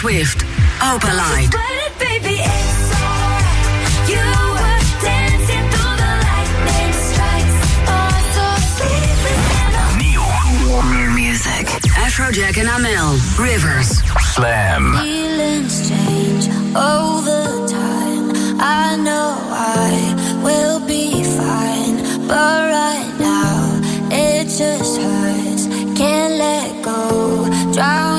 Taylor Swift, Opalite. Nieuw. New music. Afrojack and Amel, Rivers. Slam. Feelings change over time. I know I will be fine, but right now it just hurts. Can't let go, drown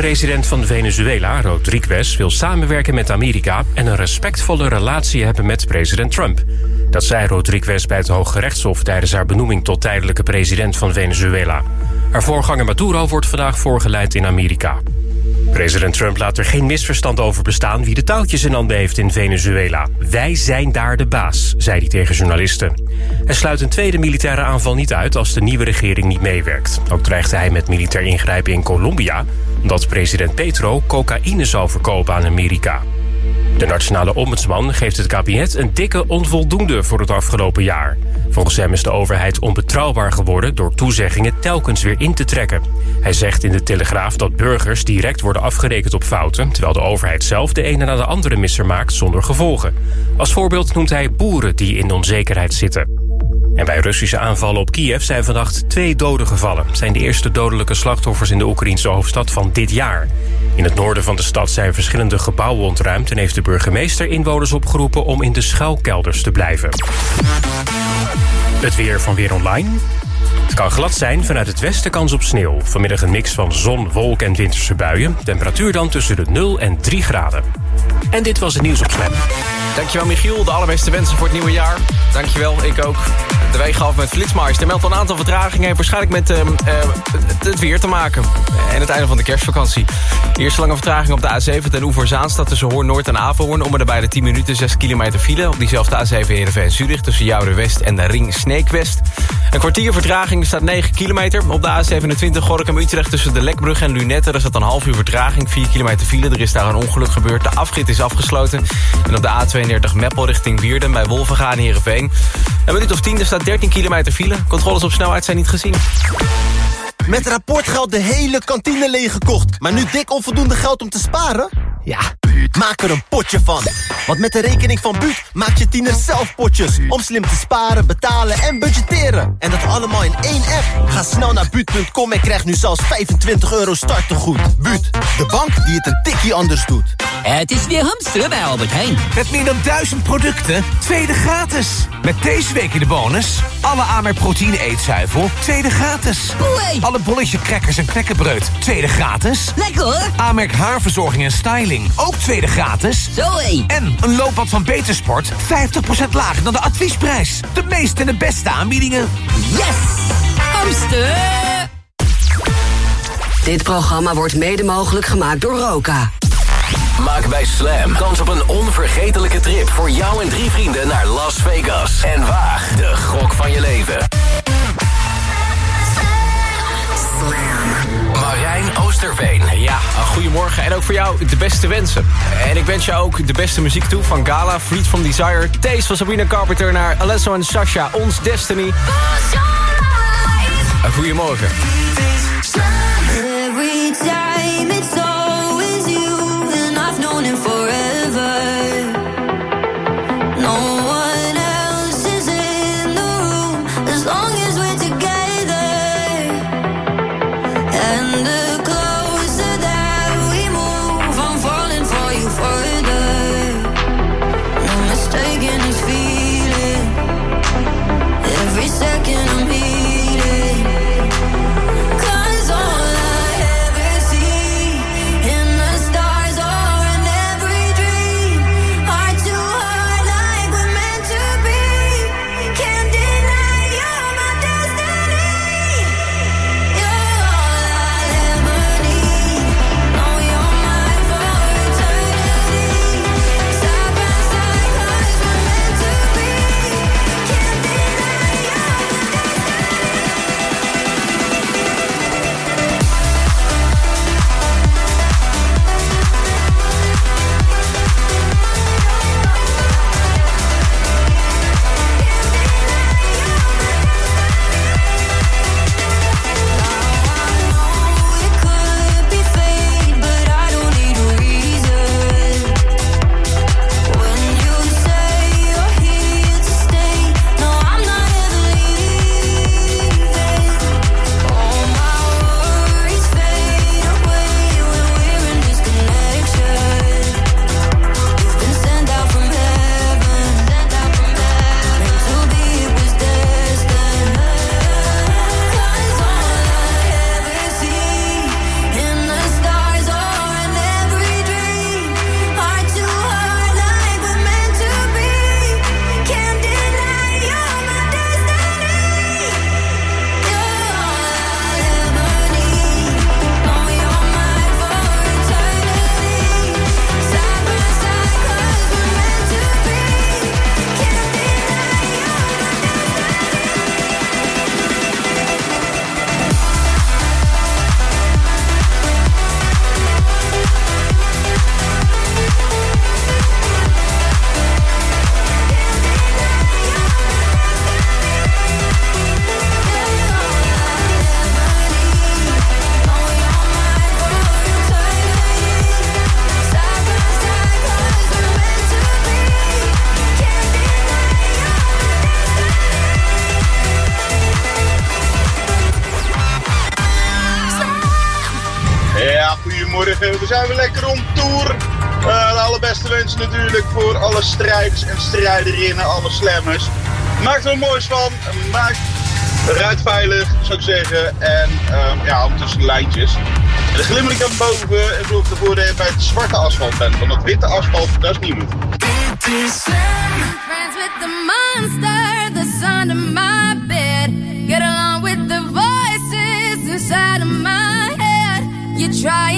president van Venezuela, Rodriguez, wil samenwerken met Amerika... en een respectvolle relatie hebben met president Trump. Dat zei Rodriguez bij het Hoge Rechtshof tijdens haar benoeming tot tijdelijke president van Venezuela. Haar voorganger Maduro wordt vandaag voorgeleid in Amerika. President Trump laat er geen misverstand over bestaan wie de touwtjes in handen heeft in Venezuela. Wij zijn daar de baas, zei hij tegen journalisten. Hij sluit een tweede militaire aanval niet uit als de nieuwe regering niet meewerkt. Ook dreigde hij met militair ingrijpen in Colombia... omdat president Petro cocaïne zou verkopen aan Amerika. De nationale ombudsman geeft het kabinet een dikke onvoldoende voor het afgelopen jaar. Volgens hem is de overheid onbetrouwbaar geworden door toezeggingen telkens weer in te trekken. Hij zegt in de Telegraaf dat burgers direct worden afgerekend op fouten... terwijl de overheid zelf de ene na de andere misser maakt zonder gevolgen. Als voorbeeld noemt hij boeren die in onzekerheid zitten. En bij Russische aanvallen op Kiev zijn vannacht twee doden gevallen. Zijn de eerste dodelijke slachtoffers in de Oekraïnse hoofdstad van dit jaar. In het noorden van de stad zijn verschillende gebouwen ontruimd... en heeft de burgemeester inwoners opgeroepen om in de schuilkelders te blijven. Het weer van Weer Online. Het kan glad zijn, vanuit het westen kans op sneeuw. Vanmiddag een mix van zon, wolk en winterse buien. Temperatuur dan tussen de 0 en 3 graden. En dit was het nieuws op Slam. Dankjewel Michiel, de allerbeste wensen voor het nieuwe jaar. Dankjewel, ik ook. De week af met. Er meldt een aantal vertragingen... heeft waarschijnlijk met uh, het, het, weer te maken. En het einde van de kerstvakantie. Eerste lange vertraging op de A7 ten Oever Zaanstad... tussen Hoorn Noord en Averhoorn. Om erbij de 10 minuten 6 kilometer file. Op diezelfde A7 Heerenveen Zurich... tussen Joude West en de Ring Sneekwest. Een kwartier vertraging staat 9 kilometer. Op de A27 Gorinchem Utrecht tussen de Lekbrug en Lunette. Er staat een half uur vertraging, 4 kilometer file. Er is daar een ongeluk gebeurd. De afrit is afgesloten. En op de A32 Meppel richting Wierden bij Wolvengaan Heerenveen. Een minuut of 10, er staat 13 kilometer file. Controles op snelheid zijn niet gezien. Met rapportgeld de hele kantine leeggekocht. Maar nu dik onvoldoende geld om te sparen? Ja, maak er een potje van. Want met de rekening van Buut maak je tiener zelf potjes. Om slim te sparen, betalen en budgetteren. En dat allemaal in één app. Ga snel naar Buut.com en krijg nu zelfs 25 euro startegoed. Buut, de bank die het een tikje anders doet. Het is weer hamsteren bij Albert Heijn. Met meer dan duizend producten, tweede gratis. Met deze week in de bonus... alle Amerk proteïne eetzuivel, tweede gratis. Alle bolletje crackers en knekkenbreud, tweede gratis. Lekker hoor. Amerk haarverzorging en styling, ook tweede gratis. Zoé. En een loopbad van Betersport, 50% lager dan de adviesprijs. De meeste en de beste aanbiedingen. Yes! Hamster! Dit programma wordt mede mogelijk gemaakt door Roka. Maak bij Slam kans op een onvergetelijke trip voor jou en drie vrienden naar Las Vegas. En waag de gok van je leven. Marijn Oosterveen. Ja, goedemorgen en ook voor jou de beste wensen. En ik wens jou ook de beste muziek toe van Gala, Freed from Desire... Taste van Sabrina Carpenter naar Alesso en Sasha, Ons Destiny. Goedemorgen. Strijders en strijderinnen, alle slammers. Maak er moois van. Maak Rijd veilig, zou ik zeggen. En um, ja, om tussen de lijntjes. En de glimmer aan boven en zorg ervoor dat je bij het zwarte asfalt bent. Want dat witte asfalt, dat is niet goed. friends with the monster that's under my bed. Get along with the voices inside of my head. You're trying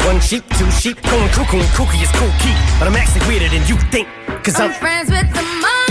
One sheep, two sheep, going cuckoo and kooky is cool key. But I'm actually weirder than you think. Cause I'm, I'm friends with the monster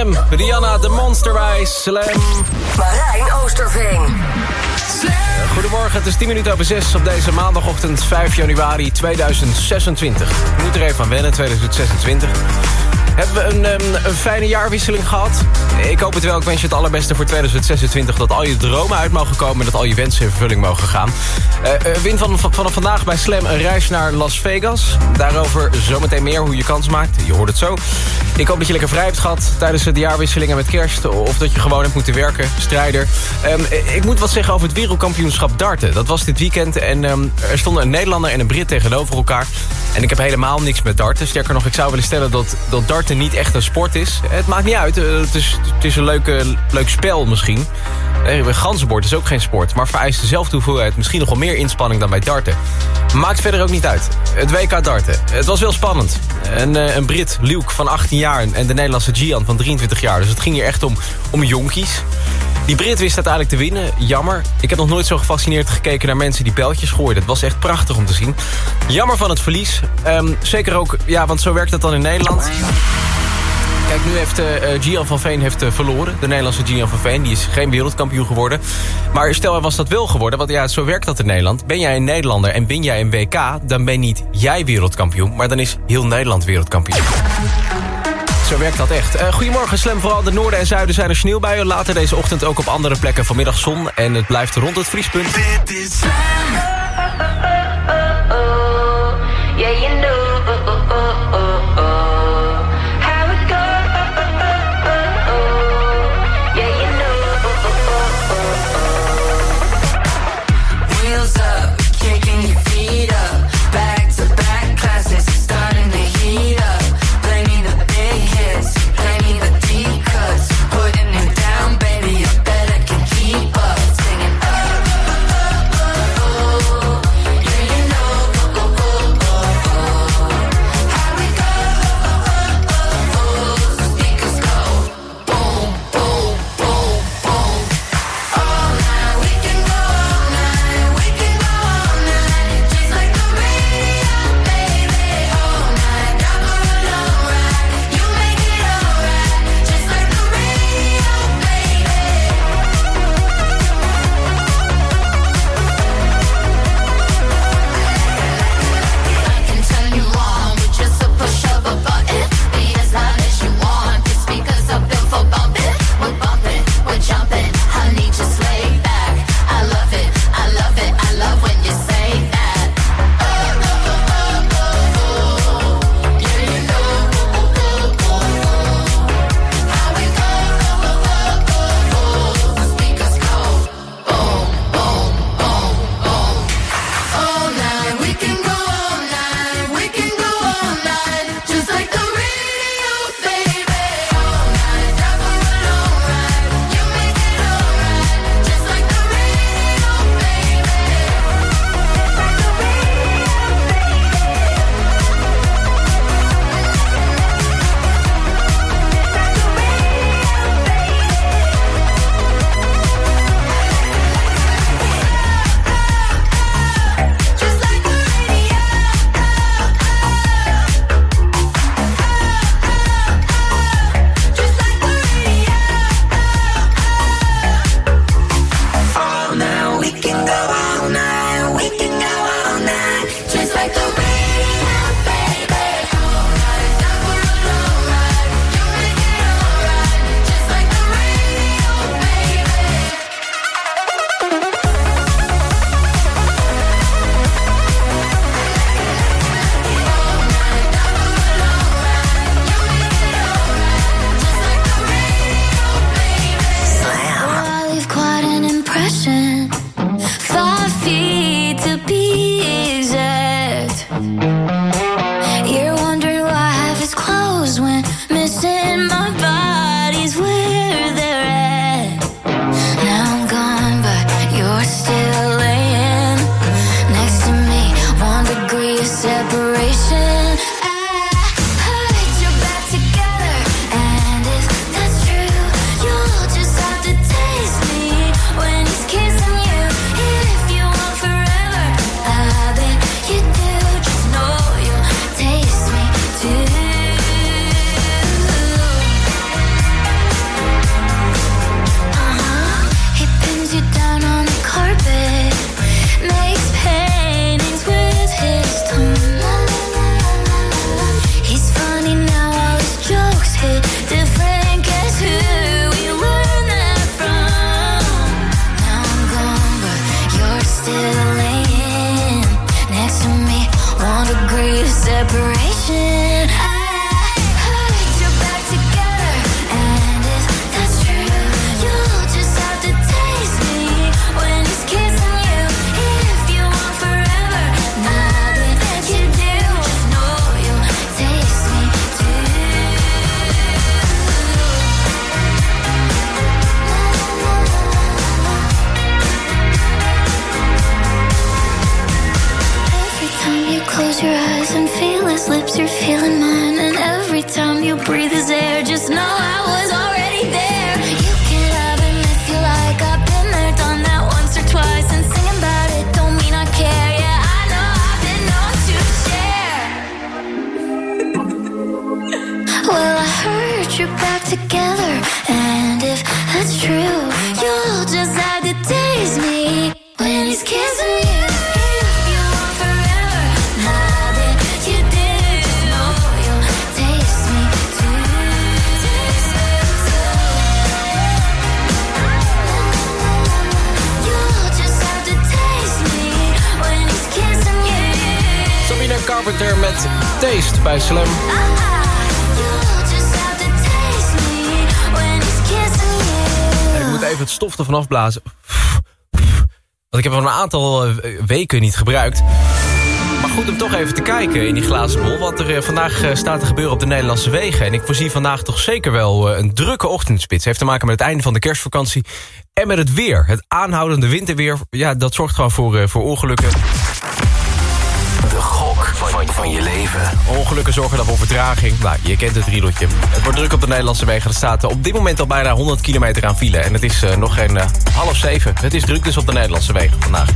Eminem, Rihanna, de Monsterwijs, Slam. Marijn Oosterveen. Goedemorgen, het is 10 minuten over 6 op deze maandagochtend 5 januari 2026. Ik moet er even aan wennen, 2026. Hebben we een, ehm, een fijne jaarwisseling gehad? Ik hoop het wel. Ik wens je het allerbeste voor 2026. Dat al je dromen uit mogen komen en dat al je wensen in vervulling mogen gaan. Eh eh, win van, van, vandaag bij Slam een reis naar Las Vegas. Daarover zometeen meer hoe je kans maakt. Je hoort het zo. Ik hoop dat je lekker vrij hebt gehad tijdens de jaarwisselingen met kerst. Of dat je gewoon hebt moeten werken, strijder. Ehm, ik moet wat zeggen over het wereldkampioenschap darten. Dat was dit weekend en ehm, er stonden een Nederlander en een Brit tegenover elkaar. En ik heb helemaal niks met darten. Sterker nog, ik zou willen stellen dat, dat darten niet echt een sport is. Het maakt niet uit. Eh, Het is, het is een leuke, leuk spel misschien. Eh, Ganzenbord is ook geen sport, maar vereist dezelfde hoeveelheid... misschien nog wel meer inspanning dan bij darten. Maakt verder ook niet uit. Het WK darten. Het was wel spannend. Een, eh, een Brit, Luke, van 18 jaar... en de Nederlandse Gian van 23 jaar. Dus het ging hier echt om, om jonkies. Die Brit wist uiteindelijk te winnen. Jammer. Ik heb nog nooit zo gefascineerd gekeken naar mensen die pijltjes gooiden. Het was echt prachtig om te zien. Jammer van het verlies. Ehm, zeker ook, ja, want zo werkt het dan in Nederland. Kijk, nu heeft eh, Gian van Veen heeft, eh, verloren. De Nederlandse Gian van Veen. Die is geen wereldkampioen geworden. Maar stel hij was dat wel geworden. Want ja, zo werkt dat in Nederland. Ben jij een Nederlander en win jij een WK... dan ben niet jij wereldkampioen. Maar dan is heel Nederland wereldkampioen. Zo werkt dat echt. Eh, goedemorgen, Slam. Vooral de noorden en zuiden zijn er sneeuwbuien. Later deze ochtend ook op andere plekken vanmiddag zon. En het blijft rond het vriespunt. Yeah, perhaps you're feeling het ervan afblazen. Want ik heb hem een aantal eh, weken niet gebruikt. Maar goed om toch even te kijken in die glazen bol... wat er eh, vandaag eh, staat te gebeuren op de Nederlandse wegen. En ik voorzie vandaag toch zeker wel een drukke ochtendspits. heeft te maken met het einde van de kerstvakantie... en met het weer. Het aanhoudende winterweer, ja, dat zorgt gewoon voor, voor ongelukken. Van, je leven. Ongelukken zorgen dan voor vertraging. Nou, je kent het riedeltje. Het wordt druk op de Nederlandse wegen. Er staat eh, op dit moment al bijna 100 kilometer aan file. En het is eh, nog geen eh, half zeven. Het is druk dus op de Nederlandse wegen vandaag.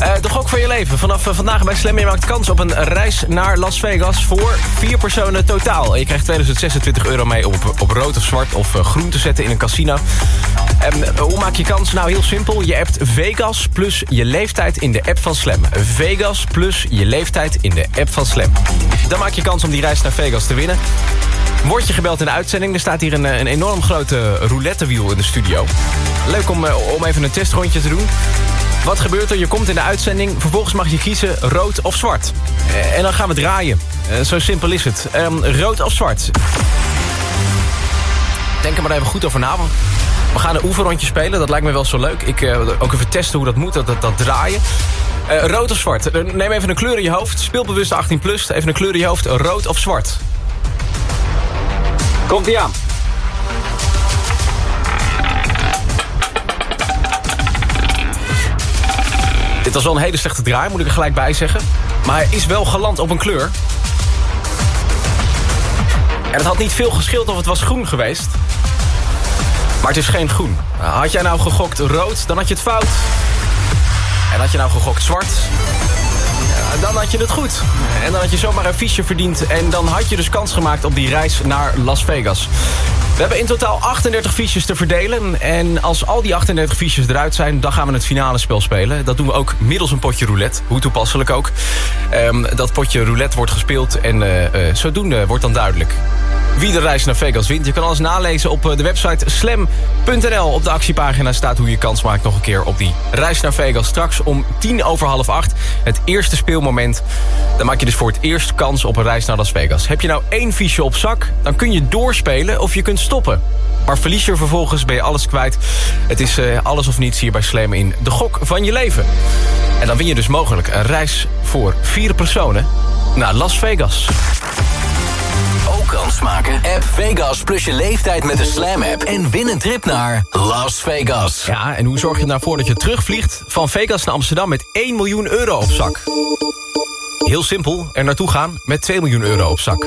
Eh, de gok van je leven. Vanaf vandaag bij Slam. Je maakt kans op een reis naar Las Vegas voor vier personen totaal. Je krijgt 2026 euro mee op, op rood of zwart of groen te zetten in een casino. En hoe maak je kans? Nou, heel simpel. Je appt Vegas plus je leeftijd in de app van Slam. Vegas plus je leeftijd in de app van Slam. Dan maak je kans om die reis naar Vegas te winnen. Word je gebeld in de uitzending. Er staat hier een, eh, een enorm grote roulettewiel in de studio. Leuk om, eh, om even een testrondje te doen. Wat gebeurt er? Je komt in de uitzending. Vervolgens mag je kiezen rood of zwart. Eh, En dan gaan we draaien. Zo simpel is het. Ehm, rood of zwart? Denk er maar even goed over na. We gaan een oefenrondje spelen. Dat lijkt me wel zo leuk. Ik eh, ook even testen hoe dat moet, dat, dat draaien. Eh, rood of zwart? Eh, Neem even een kleur in je hoofd. Speelbewust 18 plus. Even een kleur in je hoofd. Rood of zwart? Komt ie aan. Dit was wel een hele slechte draai, moet ik er gelijk bij zeggen. Maar hij is wel geland op een kleur. En het had niet veel gescheeld of het was groen geweest. Maar het is geen groen. Had jij nou gegokt rood, dan had je het fout. En had je nou gegokt zwart, dan had je het goed. En dan had je zomaar een fiche verdiend. En dan had je dus kans gemaakt op die reis naar Las Vegas. We hebben in totaal 38 fiches te verdelen. En als al die 38 fiches eruit zijn, dan gaan we het finale spel spelen. Dat doen we ook middels een potje roulette. Hoe toepasselijk ook. Ehm, dat potje roulette wordt gespeeld en eh, eh, zodoende wordt dan duidelijk wie de reis naar Vegas wint. Je kan alles nalezen op eh, de website slam.nl. Op de actiepagina staat hoe je kans maakt nog een keer op die reis naar Vegas. Straks om tien over half acht, het eerste speelmoment. Dan maak je dus voor het eerst kans op een reis naar Las Vegas. Heb je nou één fiche op zak, dan kun je doorspelen of je kunt stoppen. Maar verlies je vervolgens, ben je alles kwijt. Het is eh, alles of niets hier bij Slam in de gok van je leven. En dan win je dus mogelijk een reis voor vier personen naar Las Vegas. Ook kans maken? App Vegas plus je leeftijd met de Slam app. En win een trip naar Las Vegas. Ja, en hoe zorg je ervoor dat je terugvliegt van Vegas naar Amsterdam met 1 miljoen euro op zak? Heel simpel, er naartoe gaan met 2 miljoen euro op zak.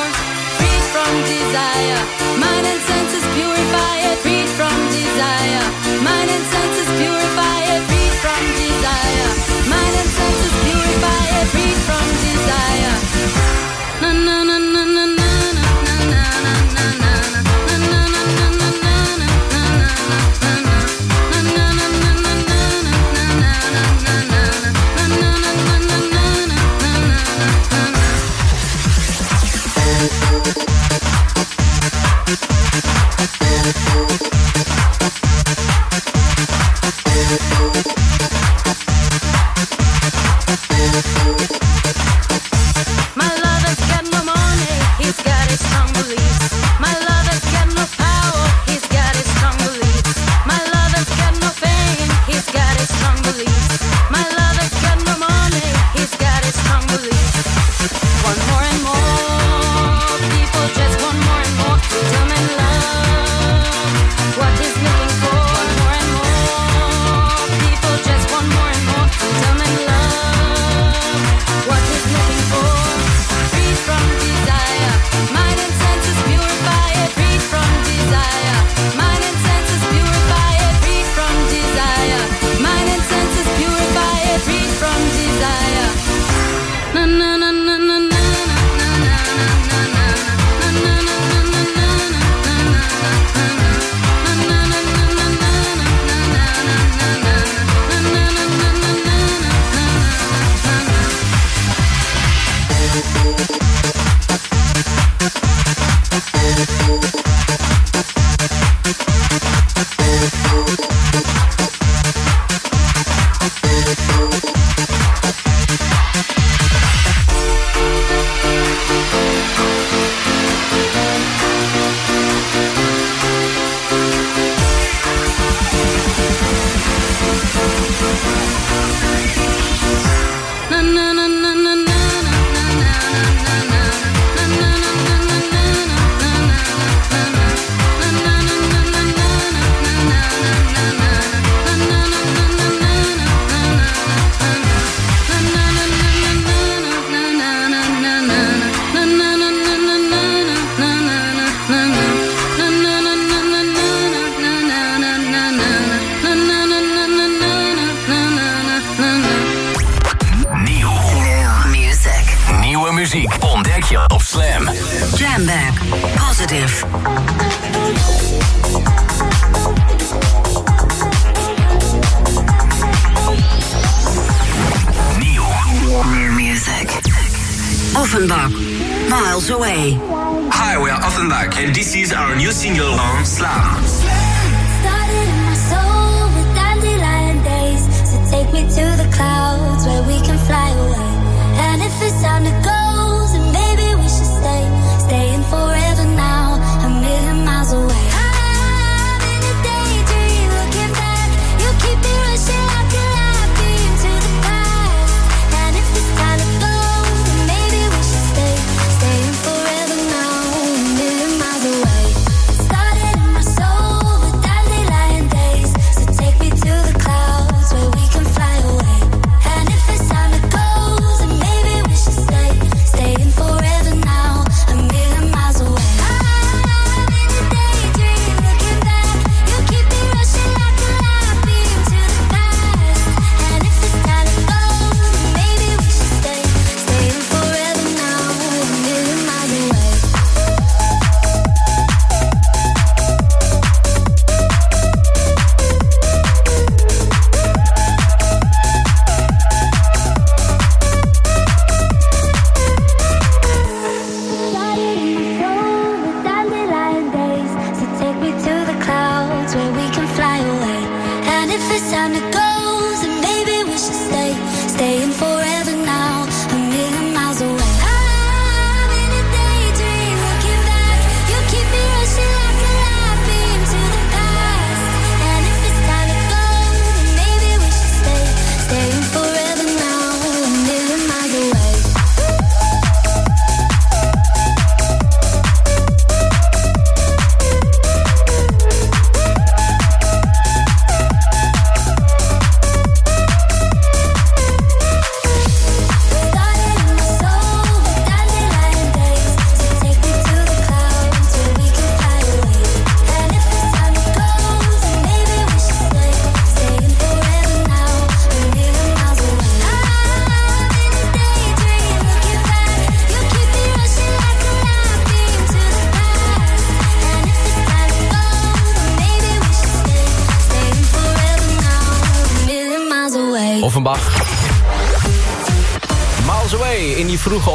purify it. Freed from desire, mind and senses purify it. Thank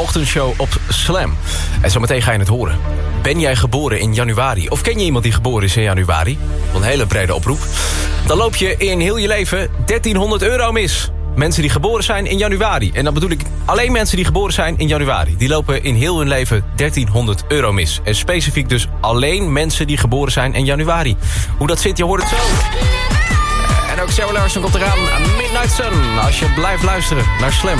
ochtendshow op Slam. En zometeen ga je het horen. Ben jij geboren in januari? Of ken je iemand die geboren is in januari? Een hele brede oproep. Dan loop je in heel je leven 1300 euro mis. Mensen die geboren zijn in januari. En dan bedoel ik alleen mensen die geboren zijn in januari. Die lopen in heel hun leven 1300 euro mis. En specifiek dus alleen mensen die geboren zijn in januari. Hoe dat zit, je hoort het zo. En ook Sarah Larson komt eraan. Midnight Sun. Als je blijft luisteren naar Slam.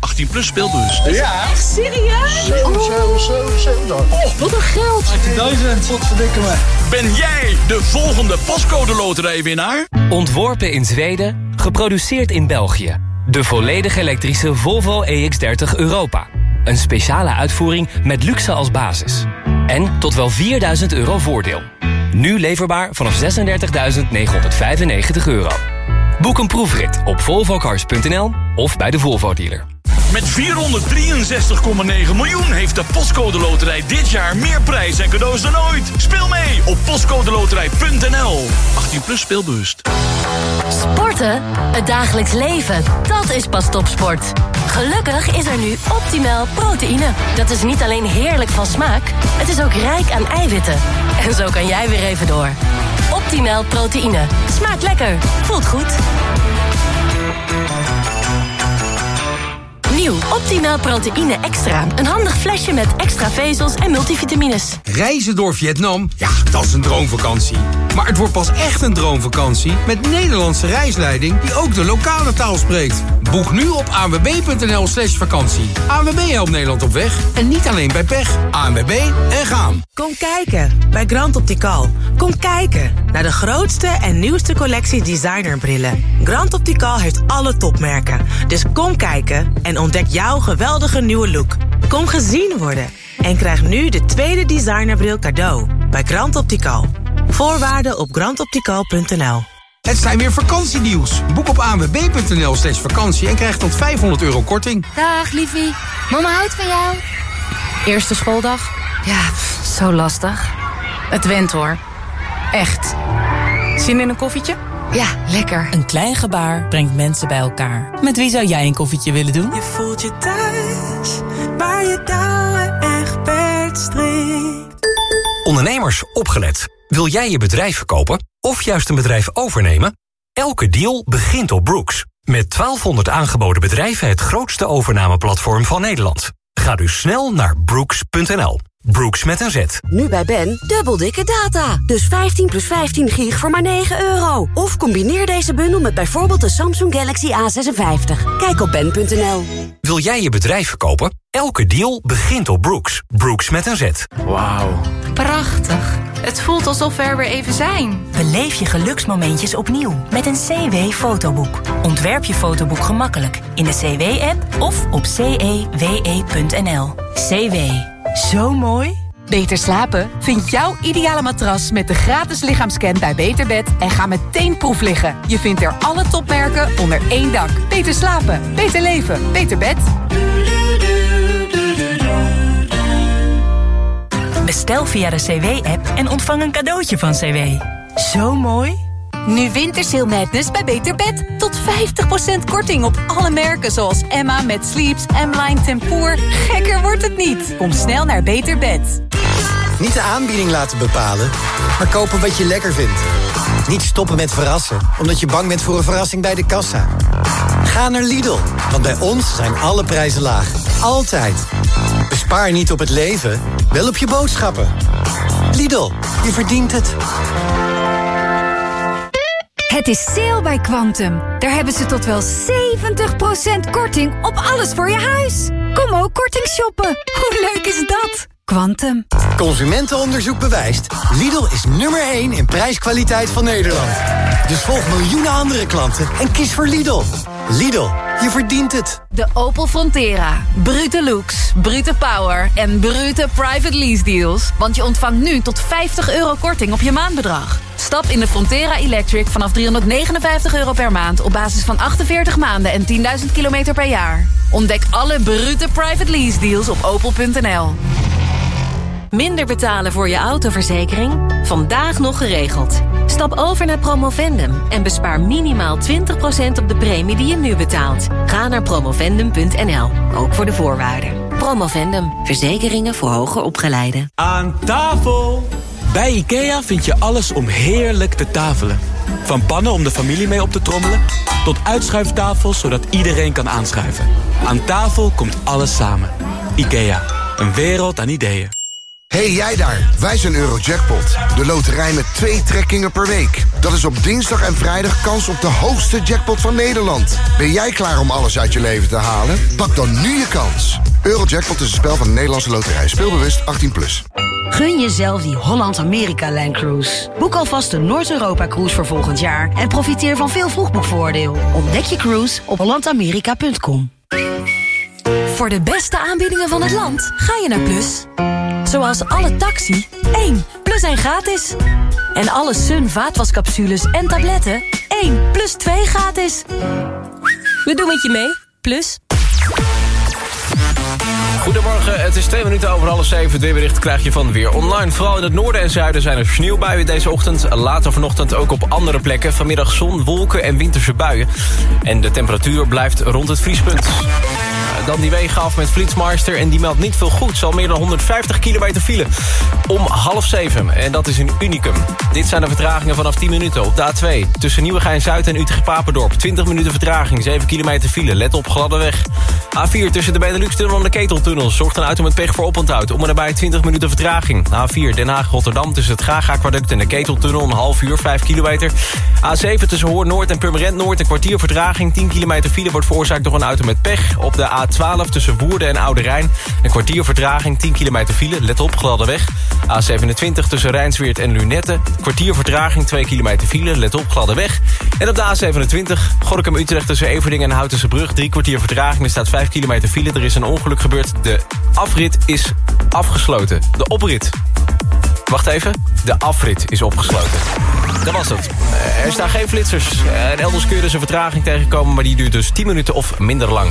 18 plus speelbus. Ja. Echt serieus? 7, 7, 7, 7. Oh, wat een geld. 18.000. Wat verdikken me. Ben jij de volgende postcode loterijwinnaar? Ontworpen in Zweden, geproduceerd in België. De volledig elektrische Volvo EX30 Europa. Een speciale uitvoering met luxe als basis. En tot wel 4000 euro voordeel. Nu leverbaar vanaf 36.995 euro. Boek een proefrit op volvocars.nl of bij de Volvo dealer. Met 463,9 miljoen heeft de Postcode Loterij dit jaar meer prijs en cadeaus dan ooit. Speel mee op postcodeloterij.nl. 18 plus speelbewust. Sporten? Het dagelijks leven. Dat is pas topsport. Gelukkig is er nu optimaal proteïne. Dat is niet alleen heerlijk van smaak, het is ook rijk aan eiwitten. En zo kan jij weer even door. Optimaal proteïne. Smaakt lekker. Voelt goed. Nieuw Optimaal proteïne extra. Een handig flesje met extra vezels en multivitamines. Reizen door Vietnam? Ja, dat is een droomvakantie. Maar het wordt pas echt een droomvakantie met Nederlandse reisleiding die ook de lokale taal spreekt. Boek nu op anwb.nl slash vakantie. ANWB helpt Nederland op weg en niet alleen bij pech. ANWB en gaan. Kom kijken bij Grand Optical. Kom kijken naar de grootste en nieuwste collectie designerbrillen. Grand Optical heeft alle topmerken. Dus kom kijken en ontdek jouw geweldige nieuwe look. Kom gezien worden en krijg nu de tweede designerbril cadeau bij Grand Optical. Voorwaarden op grandoptical.nl Het zijn weer vakantienieuws. Boek op anwb.nl slash vakantie en krijg tot 500 euro korting. Dag liefie, mama houdt van jou. Eerste schooldag? Ja, pff, zo lastig. Het went hoor. Echt. Zin in een koffietje? Ja, lekker. Een klein gebaar brengt mensen bij elkaar. Met wie zou jij een koffietje willen doen? Je voelt je thuis, waar je touwen echt strikt. Ondernemers, opgelet. Wil jij je bedrijf verkopen of juist een bedrijf overnemen? Elke deal begint op Brooks. Met 1200 aangeboden bedrijven het grootste overnameplatform van Nederland. Ga dus snel naar brooks.nl. Brooks met een Z. Nu bij Ben, dubbel dikke data. Dus 15 plus 15 gig voor maar 9 euro. Of combineer deze bundel met bijvoorbeeld de Samsung Galaxy A56. Kijk op ben.nl. Wil jij je bedrijf verkopen? Elke deal begint op Brooks. Brooks met een Z. Wauw. Prachtig. Het voelt alsof we er weer even zijn. Beleef je geluksmomentjes opnieuw met een CW-fotoboek. Ontwerp je fotoboek gemakkelijk in de CW-app of op cewe.nl. CW. Zo mooi. Beter slapen? Vind jouw ideale matras met de gratis lichaamscan bij Beterbed en ga meteen proef liggen. Je vindt er alle topmerken onder één dak. Beter slapen, beter leven, beter bed. Bestel via de CW-app en ontvang een cadeautje van CW. Zo mooi. Nu Wintersail Madness bij Beter Bed. Tot 50% korting op alle merken zoals Emma met Sleeps, M-Line Tempoor. Gekker wordt het niet. Kom snel naar Beter Bed. Niet de aanbieding laten bepalen, maar kopen wat je lekker vindt. Niet stoppen met verrassen, omdat je bang bent voor een verrassing bij de kassa. Ga naar Lidl, want bij ons zijn alle prijzen laag. Altijd. Bespaar niet op het leven, wel op je boodschappen. Lidl, je verdient het. Het is sale bij Quantum. Daar hebben ze tot wel 70% korting op alles voor je huis. Kom ook korting shoppen. Hoe leuk is dat? Quantum. Consumentenonderzoek bewijst. Lidl is nummer 1 in prijskwaliteit van Nederland. Dus volg miljoenen andere klanten en kies voor Lidl. Lidl, je verdient het. De Opel Frontera. Brute looks, brute power en brute private lease deals. Want je ontvangt nu tot 50 euro korting op je maandbedrag. Stap in de Frontera Electric vanaf 359 euro per maand... op basis van 48 maanden en 10.000 kilometer per jaar. Ontdek alle brute private lease deals op opel.nl. Minder betalen voor je autoverzekering? Vandaag nog geregeld. Stap over naar Promovendum en bespaar minimaal 20% op de premie die je nu betaalt. Ga naar promovendum.nl, ook voor de voorwaarden. Promovendum, verzekeringen voor hoger opgeleiden. Aan tafel! Bij IKEA vind je alles om heerlijk te tafelen. Van pannen om de familie mee op te trommelen... tot uitschuiftafels zodat iedereen kan aanschuiven. Aan tafel komt alles samen. IKEA, een wereld aan ideeën. Hey, jij daar, wij zijn Eurojackpot. De loterij met twee trekkingen per week. Dat is op dinsdag en vrijdag kans op de hoogste jackpot van Nederland. Ben jij klaar om alles uit je leven te halen? Pak dan nu je kans. Eurojackpot is een spel van de Nederlandse loterij. Speelbewust 18+. Plus. Gun jezelf die Holland-Amerika-lijncruise. Boek alvast de Noord-Europa-cruise voor volgend jaar... en profiteer van veel vroegboekvoordeel. Ontdek je cruise op hollandamerika.com. Voor de beste aanbiedingen van het land ga je naar Plus. Zoals alle taxi, 1 plus 1 gratis. En alle Sun vaatwascapsules en tabletten, 1 plus 2 gratis. We doen het je mee, Plus. Goedemorgen, het is twee minuten over half zeven. Het weerbericht krijg je van Weer Online. Vooral in het noorden en zuiden zijn er sneeuwbuien deze ochtend. Later vanochtend ook op andere plekken. Vanmiddag zon, wolken en winterse buien. En de temperatuur blijft rond het vriespunt. Dan die wegen af met Flitsmeister en die meldt niet veel goed. Zal meer dan 150 kilometer file om half zeven. En dat is een unicum. Dit zijn de vertragingen vanaf 10 minuten op de A2. Tussen Nieuwegein-Zuid en Utrecht-Papendorp. 20 minuten vertraging, 7 kilometer file. Let op, gladde weg. A4 tussen de Benelux-tunnel en de Keteltunnel. Zorgt een auto met pech voor oponthoud. Om en nabij 20 minuten vertraging. A4 Den Haag-Rotterdam tussen het Gaga-aquaduct en de Keteltunnel. Een half uur, 5 kilometer. A7 tussen Hoorn-Noord en Purmerend-Noord. Een kwartier vertraging. 10 kilometer file wordt veroorzaakt door een auto met pech. Op de A12 tussen Woerden en Oude Rijn. Een kwartier vertraging, 10 kilometer file. Let op, gladde weg. A27 tussen Rijnsweert en Lunette. Kwartier vertraging, 2 kilometer file. Let op, gladde weg. En op de A27 Gorkum-Utrecht tussen Everding en Houtense Brug. Drie kwartier vertraging, er staat 5 kilometer file. Er is een ongeluk gebeurd. De afrit is afgesloten. De oprit. Wacht even. De afrit is opgesloten. Dat was het. Eh, Er staan geen flitsers. Eh, En elders kun je dus een vertraging tegenkomen... maar die duurt dus 10 minuten of minder lang.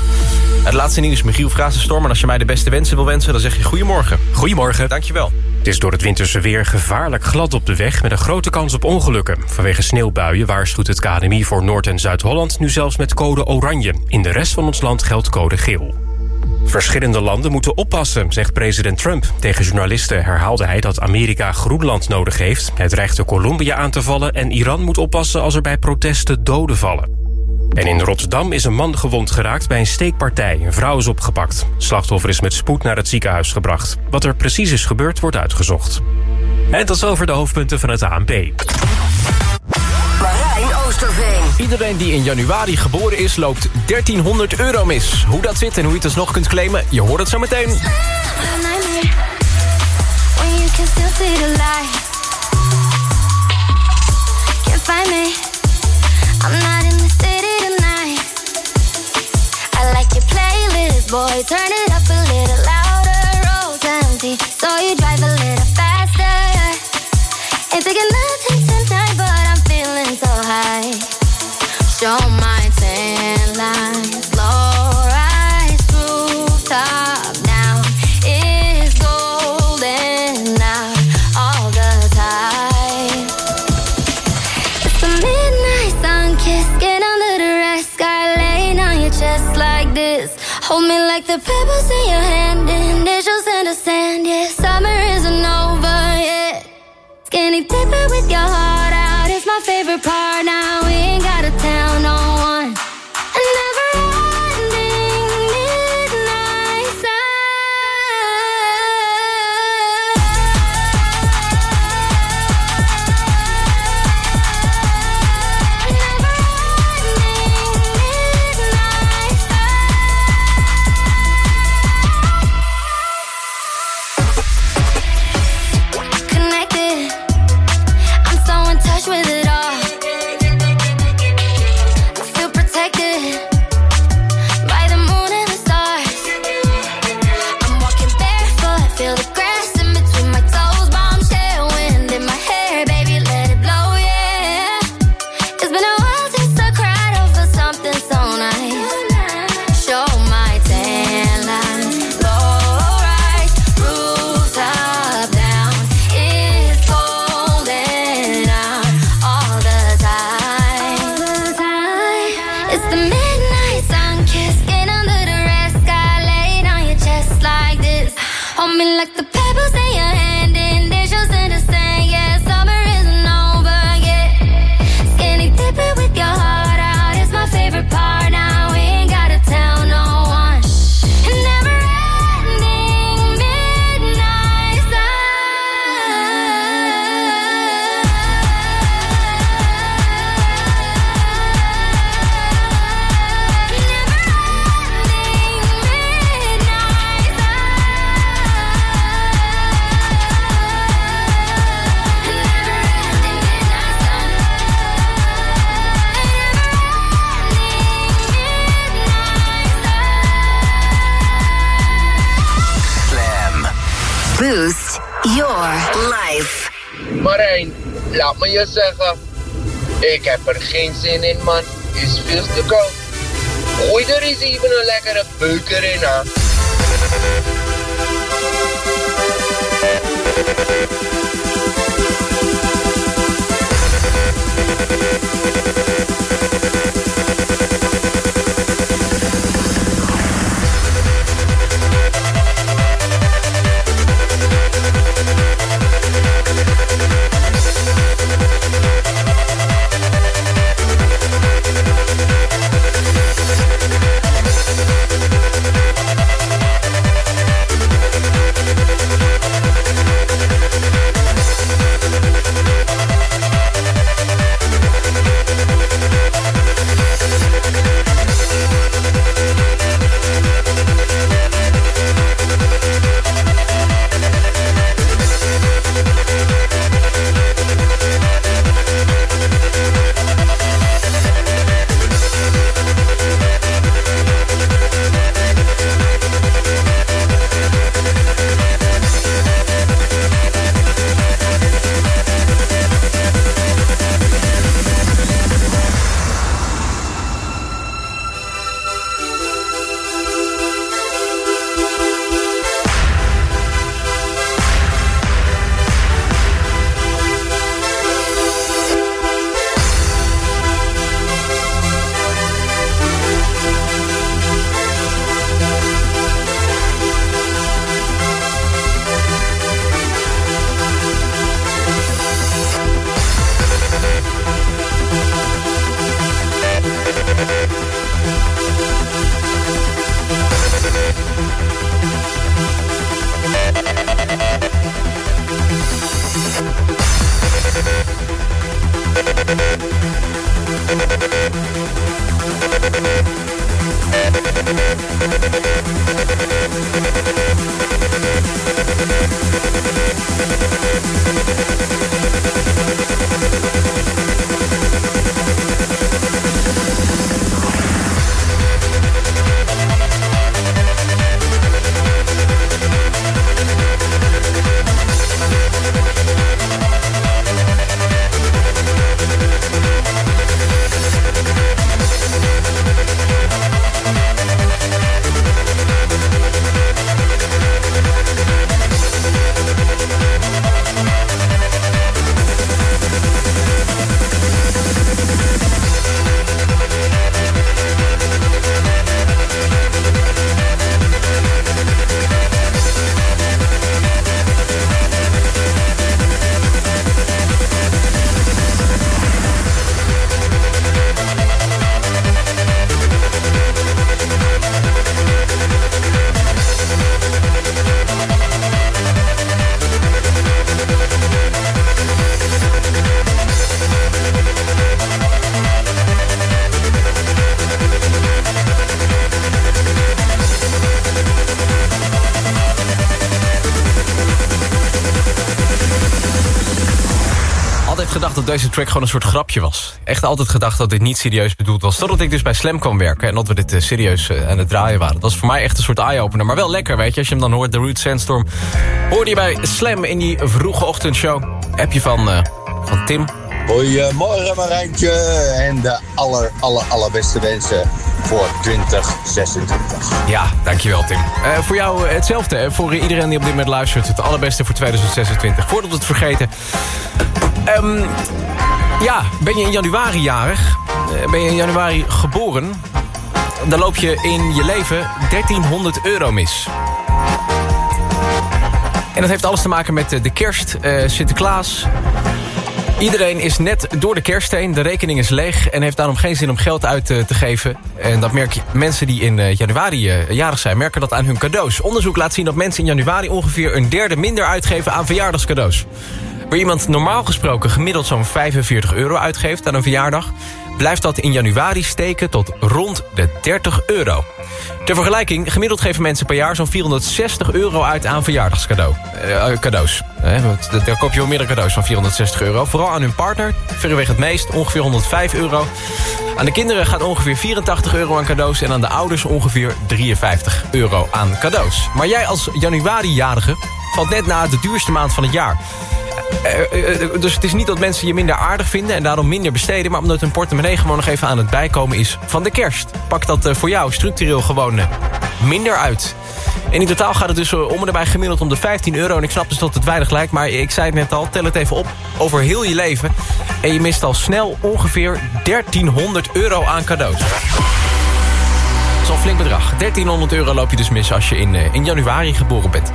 Het laatste nieuws, Michiel Vraassenstorm. En als je mij de beste wensen wil wensen, dan zeg je goedemorgen. Goedemorgen. Dankjewel. Het is door het winterse weer gevaarlijk glad op de weg... met een grote kans op ongelukken. Vanwege sneeuwbuien waarschuwt het KNMI voor Noord- en Zuid-Holland... nu zelfs met code oranje. In de rest van ons land geldt code geel. Verschillende landen moeten oppassen, zegt president Trump. Tegen journalisten herhaalde hij dat Amerika Groenland nodig heeft. Hij dreigde Colombia aan te vallen en Iran moet oppassen als er bij protesten doden vallen. En in Rotterdam is een man gewond geraakt bij een steekpartij. Een vrouw is opgepakt. Slachtoffer is met spoed naar het ziekenhuis gebracht. Wat er precies is gebeurd wordt uitgezocht. En tot zover de hoofdpunten van het ANP. Marijn Oosterveen. Iedereen die in januari geboren is, loopt 1300 euro mis. Hoe dat zit en hoe je het alsnog kunt claimen, je hoort het zo meteen. Boy. Turn it up a little louder. Roads empty, so you drive a little faster. Ain't thinking nothing tonight, but I'm feeling so high. Show my tan lines, low rooftop now is golden out all the time. It's the midnight sun kiss, get under the red sky, laying on your chest like this. Hold me like the pebbles in your hand, initials in the sand. Yeah, summer isn't over yet. Skinny dipping with your heart out is my favorite part. Now je zeggen. Ik heb er geen zin in, man. Is veel te koud. Gooi er eens even een lekkere beuker in. Altijd track gewoon een soort grapje was. Echt altijd gedacht dat dit niet serieus bedoeld was. Totdat ik dus bij Slam kwam werken en dat we dit eh, serieus eh, aan het draaien waren. Dat was voor mij echt een soort eye-opener. Maar wel lekker, weet je. Als je hem dan hoort, de Root Sandstorm. Hoorde je bij Slam in die vroege ochtendshow. Appje van, eh, van Tim. Goedemorgen Marijntje en de aller, aller, allerbeste wensen voor 2026. Ja, dankjewel Tim. Voor jou hetzelfde. hè. Voor iedereen die op dit moment luistert. Het allerbeste voor 2026. Voordat we het vergeten. Ehm, ja, ben je in januari jarig? Eh, ben je in januari geboren? Dan loop je in je leven 1300 euro mis. En dat heeft alles te maken met eh, de kerst, eh, Sinterklaas... Iedereen is net door de kerst heen. De rekening is leeg en heeft daarom geen zin om geld uit te geven. En dat merk je, mensen die in januari jarig zijn... merken dat aan hun cadeaus. Onderzoek laat zien dat mensen in januari... ongeveer een derde minder uitgeven aan verjaardagscadeaus. Waar iemand normaal gesproken gemiddeld zo'n 45 euro uitgeeft aan een verjaardag... blijft dat in januari steken tot rond de 30 euro. Ter vergelijking, gemiddeld geven mensen per jaar zo'n 460 euro uit aan verjaardagscadeau. Eh, cadeaus. Eh, d- daar koop je wel meerdere cadeaus van 460 euro. Vooral aan hun partner, verreweg het meest, ongeveer 105 euro. Aan de kinderen gaat ongeveer 84 euro aan cadeaus... en aan de ouders ongeveer 53 euro aan cadeaus. Maar jij als januari-jarige valt net na de duurste maand van het jaar. Eh, eh, eh, dus het is niet dat mensen je minder aardig vinden... en daarom minder besteden... maar omdat hun portemonnee gewoon nog even aan het bijkomen is van de kerst. Pak dat voor jou structureel gewoon minder uit. En in totaal gaat het dus om en gemiddeld om de 15 euro. En ik snap dus dat het weinig lijkt, maar ik zei het net al... tel het even op over heel je leven. En je mist al snel ongeveer 1300 euro aan cadeaus. Een flink bedrag. 1300 euro loop je dus mis als je in, in januari geboren bent.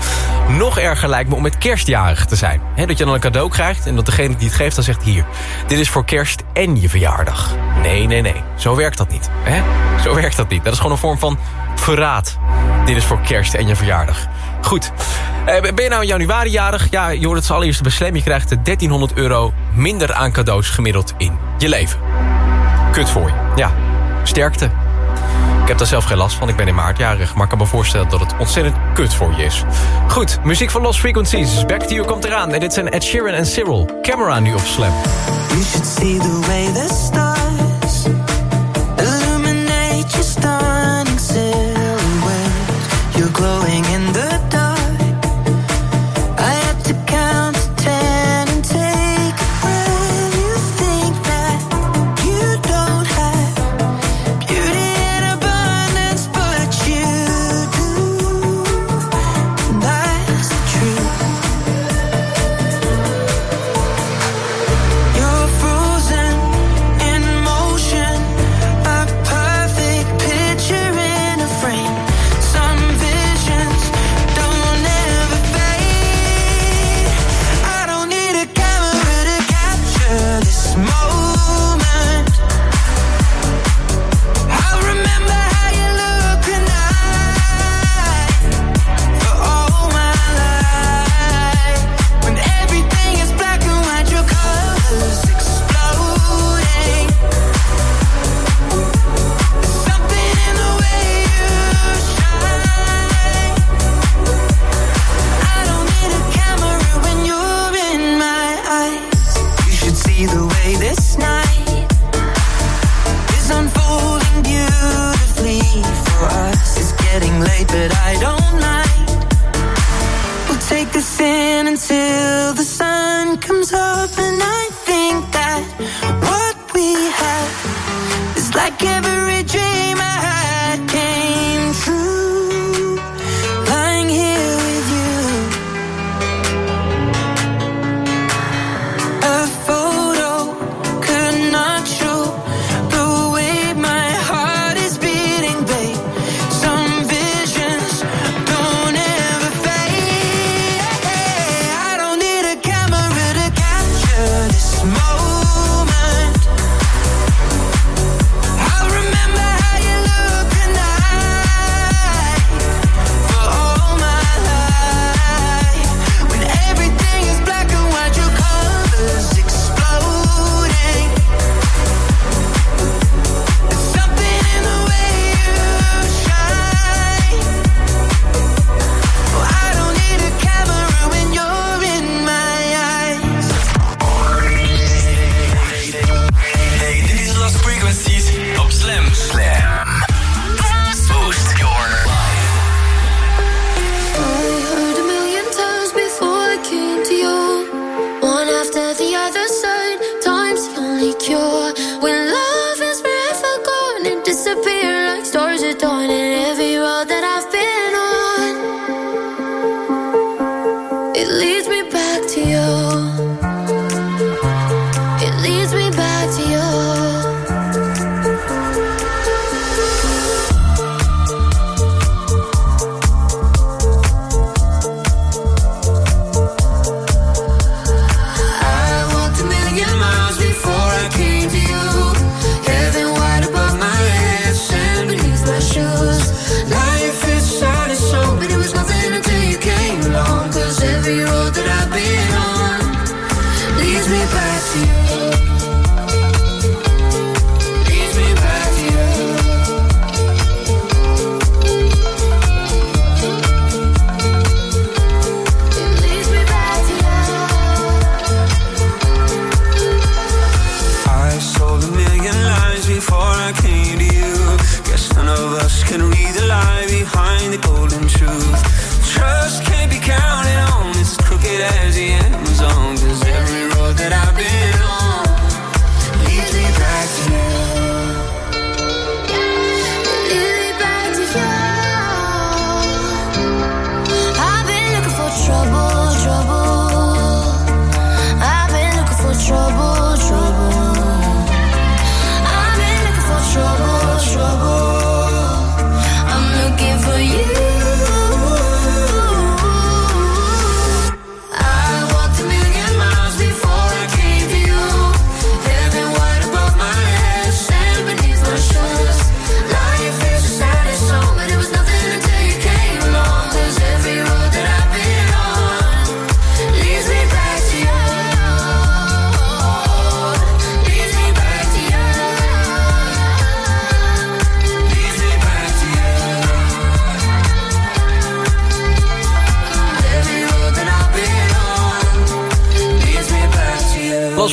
Nog erger lijkt me om met kerstjarig te zijn. dat je dan een cadeau krijgt en dat degene die het geeft dan zegt... hier, dit is voor kerst en je verjaardag. Nee, nee, nee. Zo werkt dat niet. Zo werkt dat niet. Dat is gewoon een vorm van verraad. Dit is voor kerst en je verjaardag. Goed. Eh, ben je nou in januari jarig? Ja, je hoort het allereerste beslem. Je krijgt 1300 euro minder aan cadeaus gemiddeld in je leven. Kut voor je. Ja, sterkte. Ik heb daar zelf geen last van, ik ben in maart jarig... maar ik kan me voorstellen dat het ontzettend kut voor je is. Goed, muziek van Lost Frequencies. Back to You komt eraan. En dit zijn Ed Sheeran en Cyril. Camera nu op Slam. You should see the way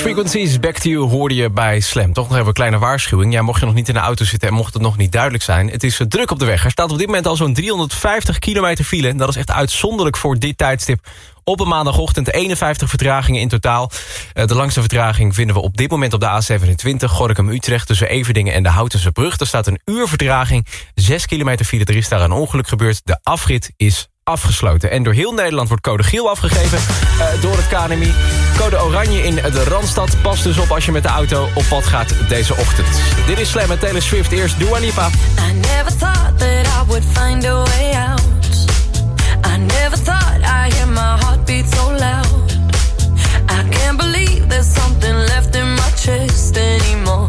Frequencies, Back to You hoorde je bij Slam. Toch nog even een kleine waarschuwing. Ja, mocht je nog niet in de auto zitten en mocht het nog niet duidelijk zijn... het is eh, druk op de weg. Er staat op dit moment al zo'n 350 kilometer file. En dat is echt uitzonderlijk voor dit tijdstip op een maandagochtend. 51 vertragingen in totaal. Eh, de langste vertraging vinden we op dit moment op de A27... Gorkum-Utrecht tussen Everdingen en de Houtense Brug. Er staat een uur vertraging, 6 kilometer file. Er is daar een ongeluk gebeurd. De afrit is afgesloten. En door heel Nederland wordt code geel afgegeven uh, door het KNMI. Code oranje in de Randstad. Pas dus op als je met de auto op pad gaat deze ochtend. Dit is Slam en Taylor Swift. Eerst Dua Lipa. I never thought that I would find a way out. I never thought I hear my heartbeat so loud. I can't believe there's something left in my chest anymore.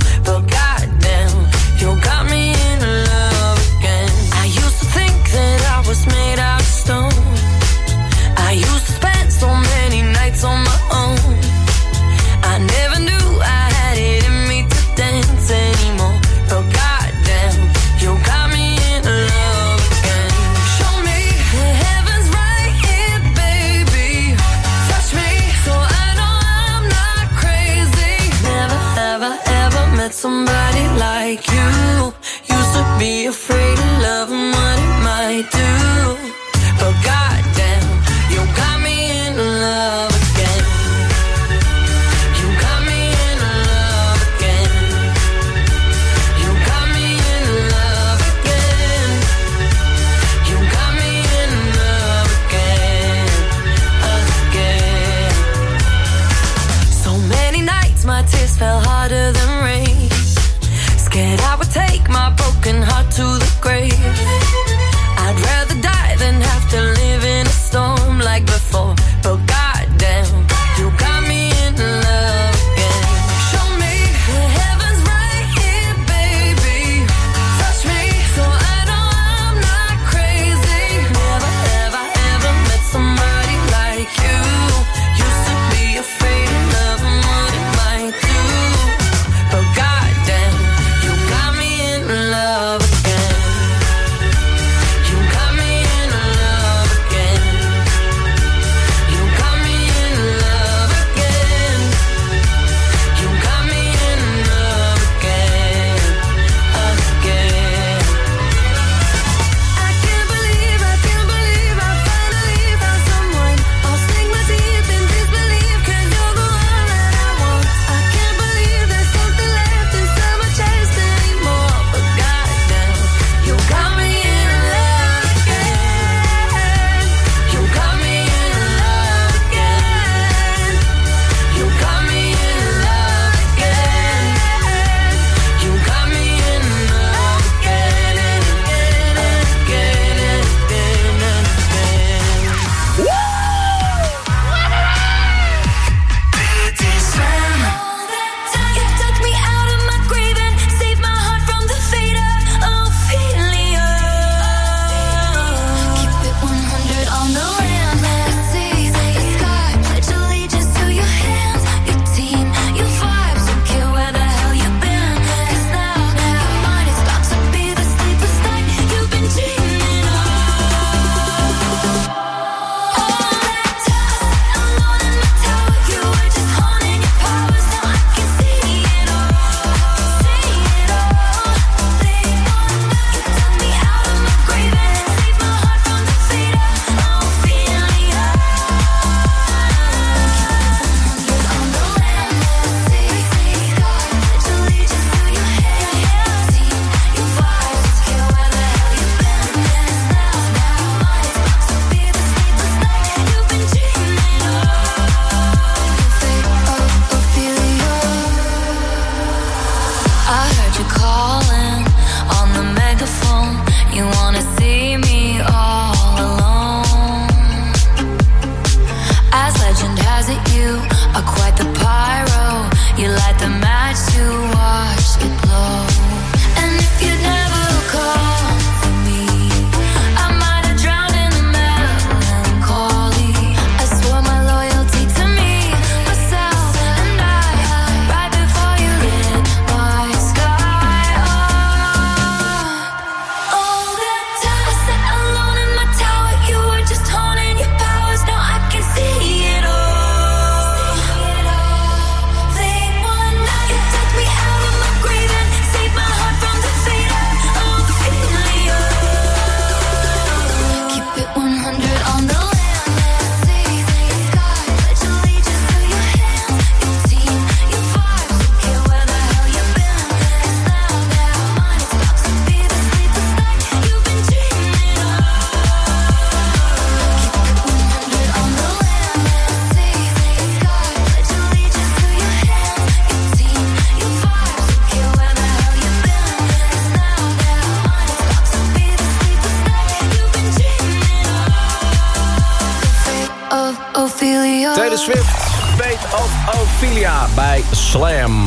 Slam.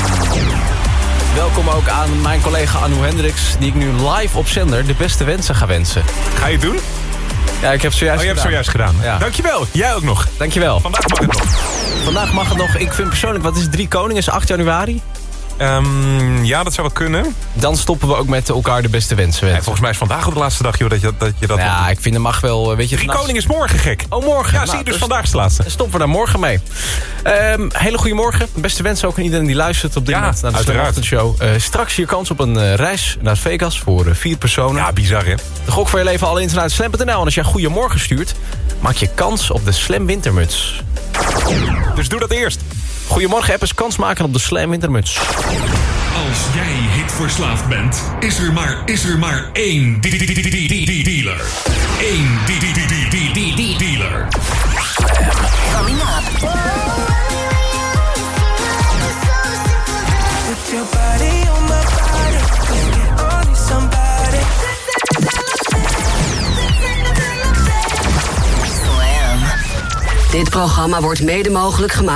Welkom ook aan mijn collega Anu Hendricks... die ik nu live op zender de beste wensen ga wensen. Ga je het doen? Ja, ik heb zojuist Oh, je hebt gedaan. zojuist gedaan. Ja. Dankjewel. Jij ook nog. Dankjewel. Vandaag mag het nog. Vandaag mag het nog. Ik vind persoonlijk, wat is Drie Koningen? Is 8 januari? Ehm, ja, dat zou wel kunnen. Dan stoppen we ook met elkaar de beste wensen wensen. volgens mij is vandaag op de laatste dag joh, dat je dat, je dat Ja, ik vind het mag wel, eh, weet je... Drie Koningen is morgen gek. Oh, morgen. Ja, Nou, zie je, dus dus- vandaag is de laatste. Stoppen we daar morgen mee. Ehm, hele goede morgen. Beste wensen ook aan iedereen die luistert op dit Ja, moment naar de uiteraard. Show. straks hier kans op een eh, reis naar Vegas voor eh, vier personen. Ja, bizar hè. De gok voor je leven al internet uit slam.nl. En als jij goedemorgen stuurt, maak je kans op de Slam Wintermuts. Dus doe dat eerst. Goedemorgen app is kans maken op de Slam Wintermuts. Als jij hitverslaafd bent, is er maar, is er maar één dealer. Eén dealer. Coming up. Put your body on my body. Let's get on to somebody. Dit programma wordt mede mogelijk gemaakt